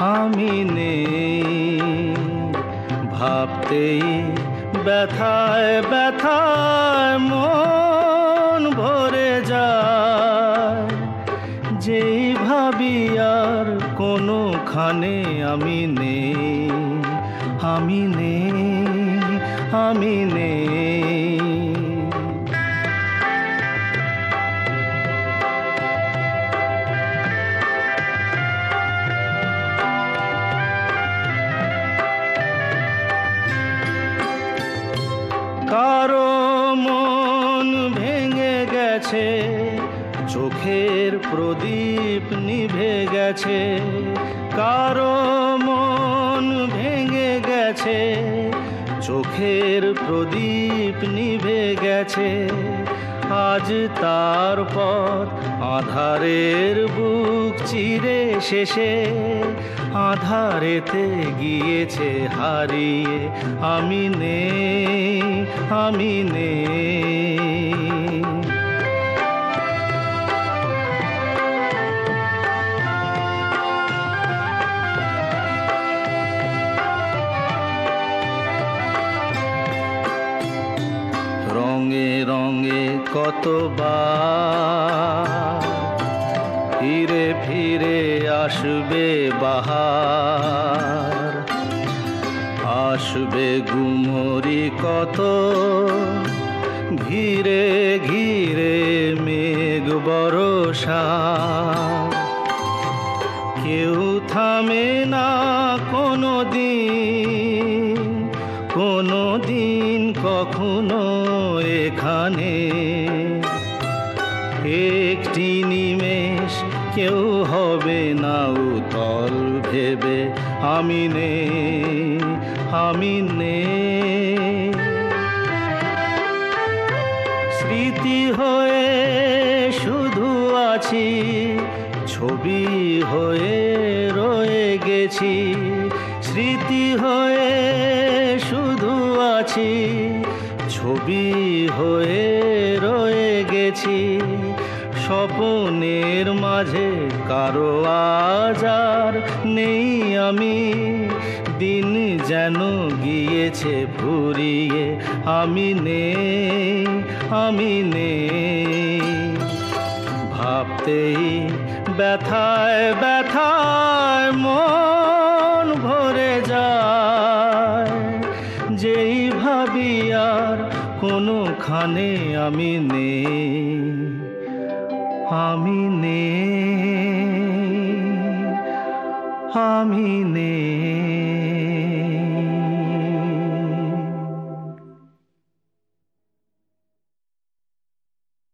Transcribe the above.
আমি নেই ভাবতেই ব্যথায় ব্যথায় মন ভরে যায়। যেই ভাবি আর কোনোখানে আমি নেই। আমি নেই আমি নেই। গেছে, চোখের প্রদীপ নিভে গেছে, কারও মন ভেঙে গেছে, চোখের প্রদীপ নিভে গেছে। আজ তার পথ আধারের বুক চিরে শেষে, আধারেতে গিয়েছে হারিয়ে, আমি নেই আমি নেই রঙে কতবার ফিরে ফিরে আসবে বাহার? আসবে গুমরি কত ঘিরে ঘিরে মেঘ বরসা কেউ থামে না কোনো দিন কোনো দিন কখনো এখানে একটি নিমেষ কেউ হবে না উতল ভেবে, আমি নেই আমি নেই স্মৃতি হয়ে শুধু আছি, ছবি হয়ে রয়ে গেছি। স্মৃতি হয়ে শুধু আছি ছবি হয়ে রয়ে গেছি। স্বপনের মাঝে কারও আজার নেই আমি। দিন যেন গিয়েছে ফুরিয়ে, আমি নেই আমি নেই। ভাবতেই ব্যথায় ব্যথায় মন ভরে যায়। আর কোনোখানে আমি নে আমি নে আমি নেই।